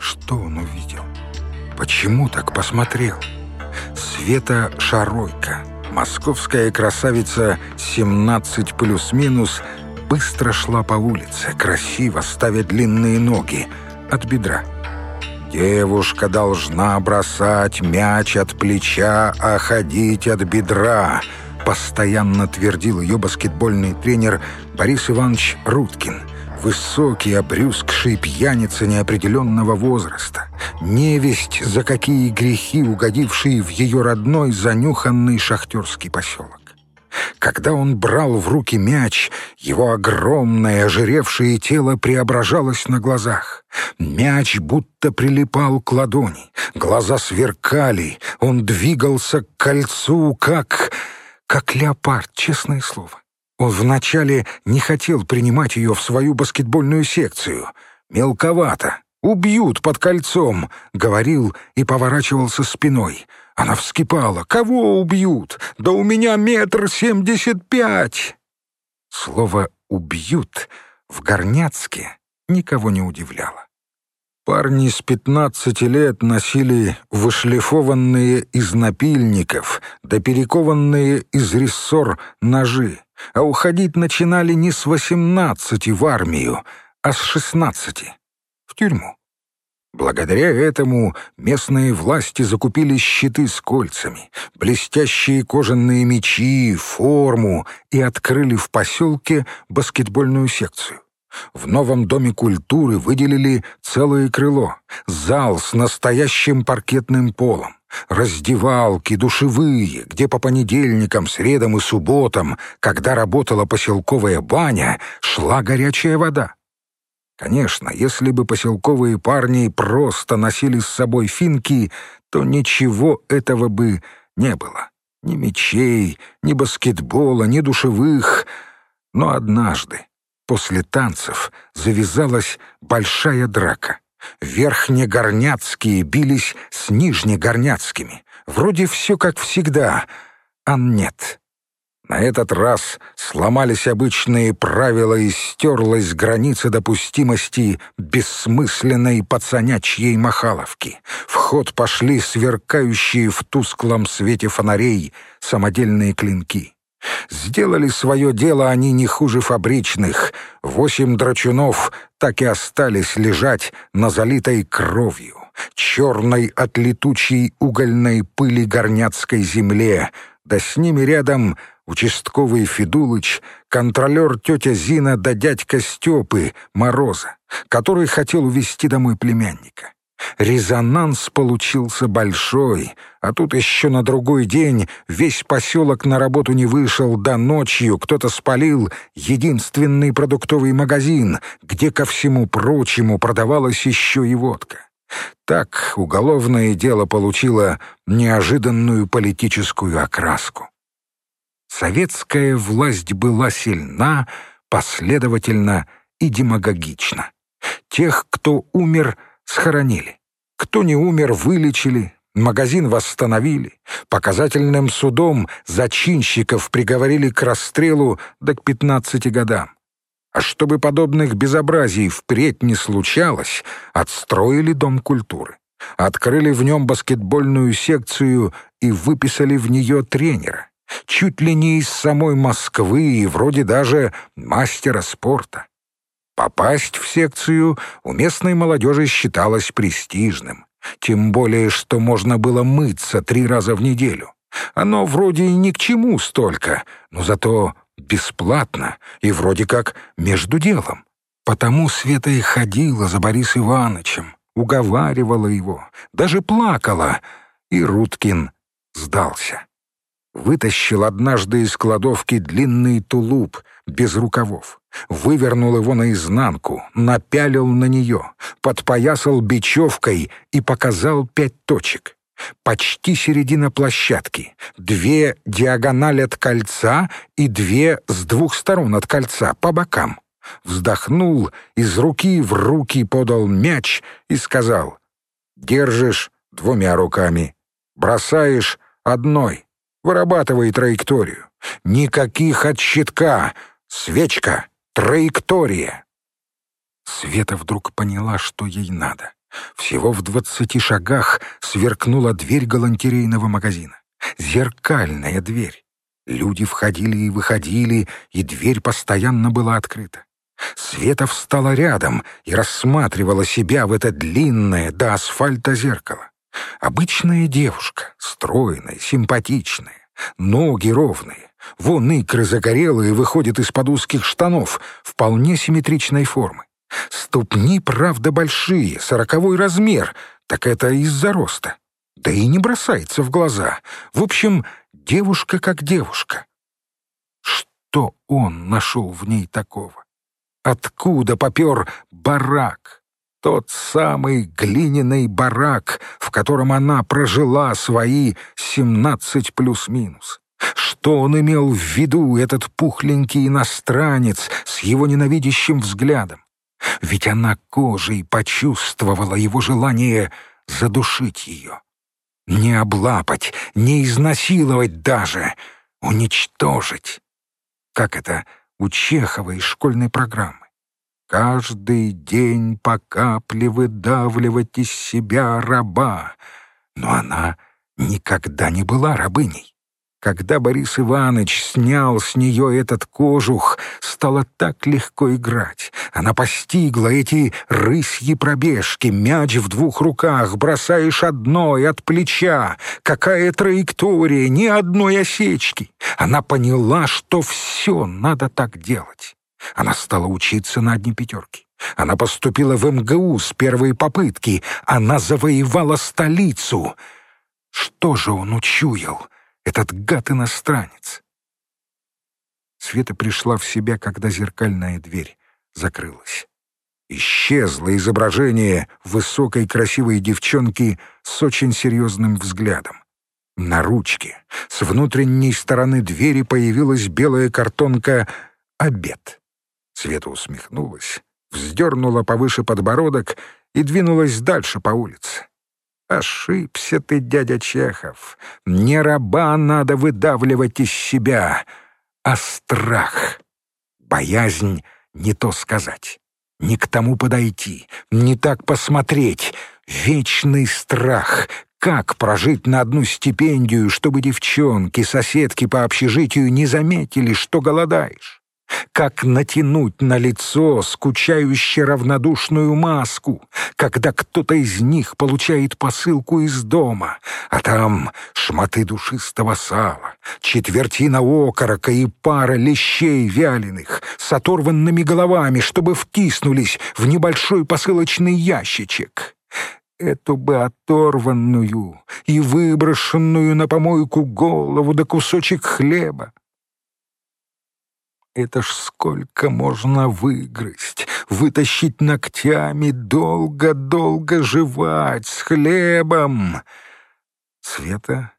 Что он увидел? Почему так посмотрел? Света Шаройка, московская красавица 17 плюс-минус, быстро шла по улице, красиво ставя длинные ноги от бедра. Девушка должна бросать мяч от плеча, а ходить от бедра, постоянно твердил ее баскетбольный тренер Борис Иванович Руткин – Высокий, обрюзгший пьяница неопределенного возраста. Невесть, за какие грехи угодивший в ее родной занюханный шахтерский поселок. Когда он брал в руки мяч, его огромное ожиревшее тело преображалось на глазах. Мяч будто прилипал к ладони, глаза сверкали, он двигался к кольцу, как... как леопард, честное слово. Он вначале не хотел принимать ее в свою баскетбольную секцию. «Мелковато. Убьют под кольцом», — говорил и поворачивался спиной. Она вскипала. «Кого убьют? Да у меня метр семьдесят пять!» Слово «убьют» в Горняцке никого не удивляло. Парни с пятнадцати лет носили вышлифованные из напильников да перекованные из рессор ножи а уходить начинали не с восемнадцати в армию, а с шестнадцати — в тюрьму. Благодаря этому местные власти закупили щиты с кольцами, блестящие кожаные мечи, форму и открыли в поселке баскетбольную секцию. В новом доме культуры выделили целое крыло, зал с настоящим паркетным полом, раздевалки, душевые, где по понедельникам, средам и субботам, когда работала поселковая баня, шла горячая вода. Конечно, если бы поселковые парни просто носили с собой финки, то ничего этого бы не было. Ни мечей, ни баскетбола, ни душевых. Но однажды, после танцев, завязалась большая драка. Верхнегорняцкие бились с нижнегорняцкими. Вроде все как всегда, а нет. На этот раз сломались обычные правила и стерлась граница допустимости бессмысленной пацанячьей махаловки. В ход пошли сверкающие в тусклом свете фонарей самодельные клинки. Сделали свое дело они не хуже фабричных. Восемь драчунов так и остались лежать на залитой кровью, черной от летучей угольной пыли горняцкой земле, да с ними рядом участковый Федулыч, контролер тетя Зина да дядька Степы Мороза, который хотел увезти домой племянника. Резонанс получился большой, а тут еще на другой день весь поселок на работу не вышел, да ночью кто-то спалил единственный продуктовый магазин, где ко всему прочему продавалась еще и водка. Так уголовное дело получило неожиданную политическую окраску. Советская власть была сильна, последовательна и демагогична. Тех, кто умер — схоронили. Кто не умер, вылечили, магазин восстановили. Показательным судом зачинщиков приговорили к расстрелу до к 15 годам. А чтобы подобных безобразий впредь не случалось, отстроили Дом культуры. Открыли в нем баскетбольную секцию и выписали в нее тренера. Чуть ли не из самой Москвы и вроде даже мастера спорта. Попасть в секцию у местной молодежи считалось престижным. Тем более, что можно было мыться три раза в неделю. Оно вроде ни к чему столько, но зато бесплатно и вроде как между делом. Потому Света и ходила за Борис Ивановичем, уговаривала его, даже плакала, и Руткин сдался. Вытащил однажды из кладовки длинный тулуп без рукавов, вывернул его наизнанку, напялил на нее, подпоясал бечевкой и показал пять точек. Почти середина площадки, две диагонали от кольца и две с двух сторон от кольца, по бокам. Вздохнул, из руки в руки подал мяч и сказал «Держишь двумя руками, бросаешь одной». Вырабатывай траекторию. Никаких от щитка. Свечка. Траектория. Света вдруг поняла, что ей надо. Всего в двадцати шагах сверкнула дверь галантерейного магазина. Зеркальная дверь. Люди входили и выходили, и дверь постоянно была открыта. Света встала рядом и рассматривала себя в это длинное до асфальта зеркало. Обычная девушка, стройная, симпатичная, ноги ровные, вон икры загорелые выходят из-под узких штанов, вполне симметричной формы. Ступни, правда, большие, сороковой размер, так это из-за роста. Да и не бросается в глаза. В общем, девушка как девушка. Что он нашел в ней такого? Откуда попер барак? Тот самый глиняный барак, в котором она прожила свои семнадцать плюс-минус. Что он имел в виду, этот пухленький иностранец с его ненавидящим взглядом? Ведь она кожей почувствовала его желание задушить ее. Не облапать, не изнасиловать даже, уничтожить. Как это у Чехова из школьной программы? Каждый день по капле выдавливать из себя раба. Но она никогда не была рабыней. Когда Борис Иванович снял с нее этот кожух, стало так легко играть. Она постигла эти рысьи пробежки, мяч в двух руках, бросаешь одной от плеча. Какая траектория, ни одной осечки. Она поняла, что все надо так делать. Она стала учиться на одни пятерки. Она поступила в МГУ с первой попытки. Она завоевала столицу. Что же он учуял? Этот гад-иностранец. Света пришла в себя, когда зеркальная дверь закрылась. Исчезло изображение высокой красивой девчонки с очень серьезным взглядом. На ручке с внутренней стороны двери появилась белая картонка «Обед». Света усмехнулась, вздернула повыше подбородок и двинулась дальше по улице. Ошибся ты, дядя Чехов. Не раба надо выдавливать из себя, а страх. Боязнь не то сказать, не к тому подойти, не так посмотреть. Вечный страх. Как прожить на одну стипендию, чтобы девчонки, соседки по общежитию не заметили, что голодаешь? Как натянуть на лицо скучающе равнодушную маску, когда кто-то из них получает посылку из дома, а там шматы душистого сала, четвертина окорока и пара лещей вяленых с оторванными головами, чтобы втиснулись в небольшой посылочный ящичек. Эту бы оторванную и выброшенную на помойку голову да кусочек хлеба это ж сколько можно выгрызть, вытащить ногтями, долго-долго жевать с хлебом. Света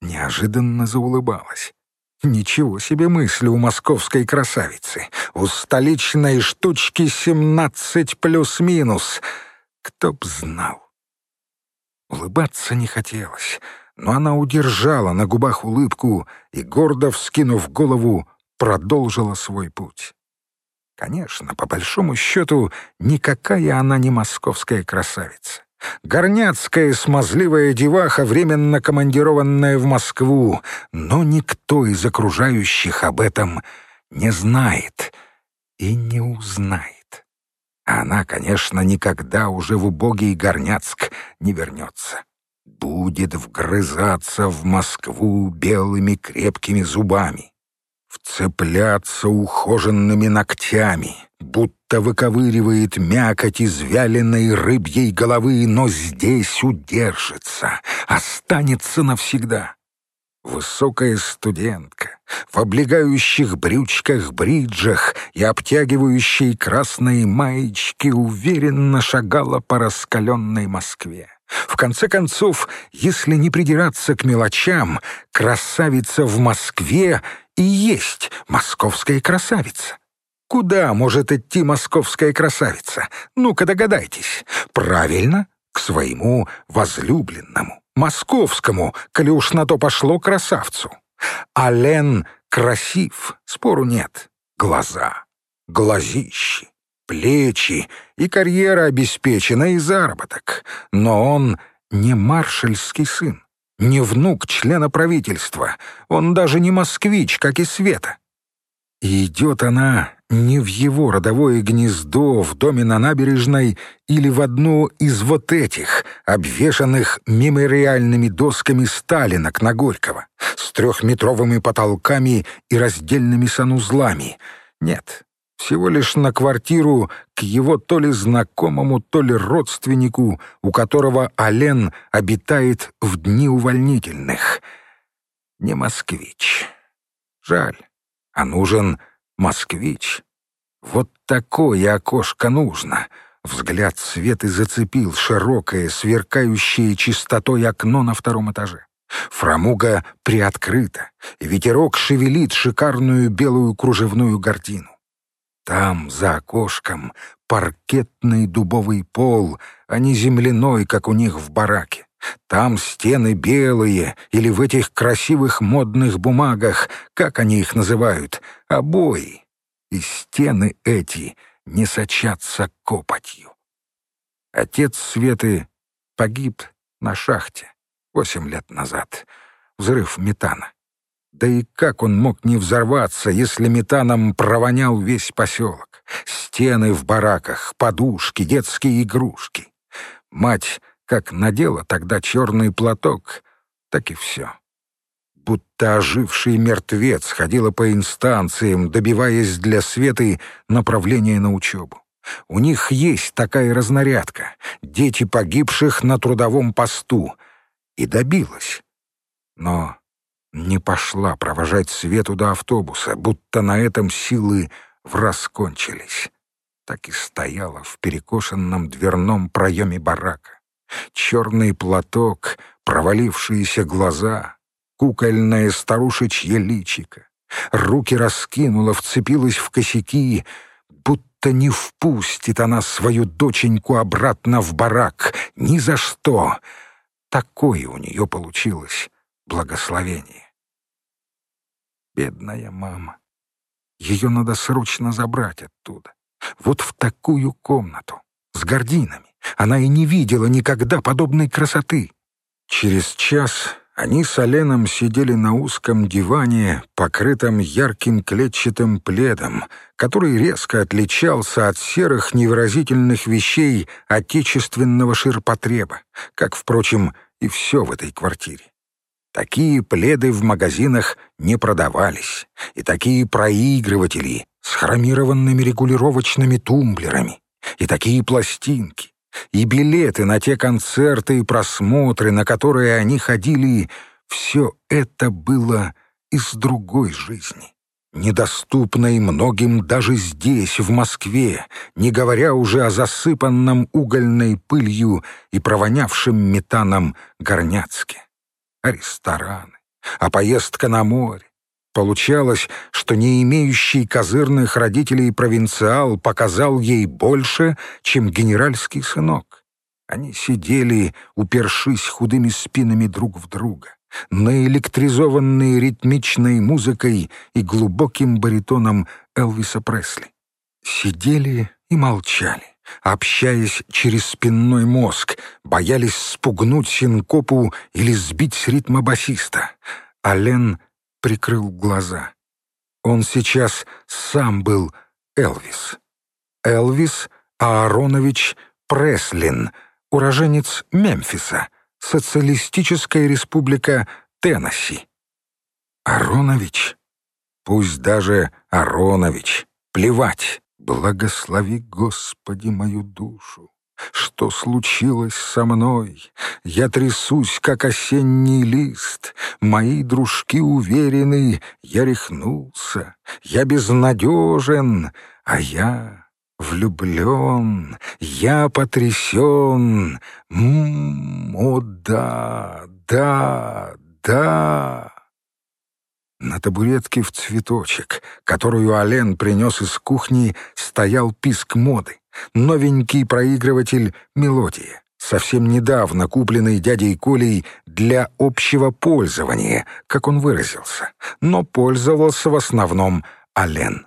неожиданно заулыбалась. Ничего себе мысли у московской красавицы. У столичной штучки семнадцать плюс-минус. Кто б знал. Улыбаться не хотелось, но она удержала на губах улыбку и, гордо вскинув голову, продолжила свой путь. Конечно, по большому счету, никакая она не московская красавица. Горняцкая смазливая деваха, временно командированная в Москву, но никто из окружающих об этом не знает и не узнает. Она, конечно, никогда уже в убогий Горняцк не вернется. Будет вгрызаться в Москву белыми крепкими зубами вцепляться ухоженными ногтями, будто выковыривает мякоть из вяленой рыбьей головы, но здесь удержится, останется навсегда. Высокая студентка в облегающих брючках-бриджах и обтягивающей красные маечки уверенно шагала по раскаленной Москве. В конце концов, если не придираться к мелочам, красавица в Москве и есть московская красавица. Куда может идти московская красавица? Ну-ка догадайтесь. Правильно, к своему возлюбленному, московскому, коли уж на то пошло красавцу. А Лен красив, спору нет. Глаза, глазищи, плечи, и карьера обеспечена, и заработок. Но он не маршальский сын, не внук члена правительства, он даже не москвич, как и Света. И идет она не в его родовое гнездо в доме на набережной или в одну из вот этих, обвешанных мемориальными досками Сталинок на Горького, с трехметровыми потолками и раздельными санузлами. Нет, всего лишь на квартиру к его то ли знакомому, то ли родственнику, у которого Ален обитает в дни увольнительных. Не москвич. Жаль, а нужен москвич. Вот такое окошко нужно. Взгляд Светы зацепил широкое, сверкающее чистотой окно на втором этаже. Фрамуга приоткрыта, ветерок шевелит шикарную белую кружевную гардину. Там, за окошком, паркетный дубовый пол, а не земляной, как у них в бараке. Там стены белые, или в этих красивых модных бумагах, как они их называют, обои. И стены эти не сочатся копотью. Отец Светы погиб на шахте восемь лет назад. Взрыв метана. Да и как он мог не взорваться, если метаном провонял весь поселок? Стены в бараках, подушки, детские игрушки. Мать как надела тогда черный платок, так и все. Будто оживший мертвец ходила по инстанциям, добиваясь для Светы направления на учебу. У них есть такая разнарядка — дети погибших на трудовом посту. И добилась. Но не пошла провожать Свету до автобуса, будто на этом силы враз кончились. Так и стояла в перекошенном дверном проеме барака. Черный платок, провалившиеся глаза, кукольное старушечье личико. Руки раскинула, вцепилась в косяки, будто не впустит она свою доченьку обратно в барак. Ни за что. Такое у нее получилось благословение. Бедная мама. Ее надо срочно забрать оттуда. Вот в такую комнату, с гординами. Она и не видела никогда подобной красоты. Через час они с Оленом сидели на узком диване, покрытом ярким клетчатым пледом, который резко отличался от серых невыразительных вещей отечественного ширпотреба, как, впрочем, и все в этой квартире. Такие пледы в магазинах не продавались, и такие проигрыватели с хромированными регулировочными тумблерами, и такие пластинки, и билеты на те концерты и просмотры, на которые они ходили, все это было из другой жизни, недоступной многим даже здесь, в Москве, не говоря уже о засыпанном угольной пылью и провонявшем метаном Горняцке а рестораны, а поездка на море. Получалось, что не имеющий козырных родителей провинциал показал ей больше, чем генеральский сынок. Они сидели, упершись худыми спинами друг в друга, наэлектризованные ритмичной музыкой и глубоким баритоном Элвиса Пресли. Сидели и молчали общаясь через спинной мозг, боялись спугнуть синкопу или сбить с ритма басиста. Ален прикрыл глаза. Он сейчас сам был Элвис. Элвис Ааронович Преслин, уроженец Мемфиса, Социалистическая республика Теннесси. Аронович? Пусть даже Аронович. Плевать. Благослови, Господи, мою душу. Что случилось со мной? Я трясусь, как осенний лист. Мои дружки уверены, я рехнулся. Я безнадежен, а я влюблен. Я потрясен. М -м, о да, да, да. На табуретке в цветочек, которую Ален принес из кухни, стоял писк моды. Новенький проигрыватель «Мелодия», совсем недавно купленный дядей Колей для общего пользования, как он выразился, но пользовался в основном Ален.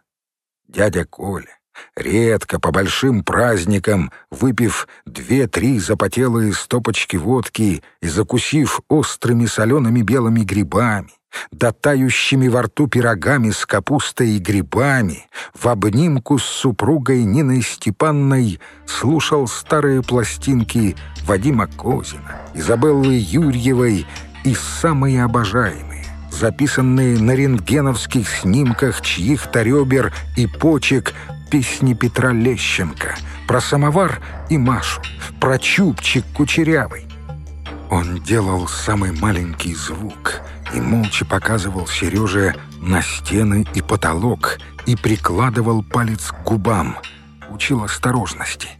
Дядя Коля, Редко, по большим праздникам, выпив две-три запотелые стопочки водки и закусив острыми солеными белыми грибами, да тающими во рту пирогами с капустой и грибами, в обнимку с супругой Ниной Степанной слушал старые пластинки Вадима Козина, Изабеллы Юрьевой и самые обожаемые, записанные на рентгеновских снимках чьих-то ребер и почек песни Петра Лещенко, про самовар и Машу, про чубчик кучерявый. Он делал самый маленький звук и молча показывал Сереже на стены и потолок и прикладывал палец к губам, учил осторожности —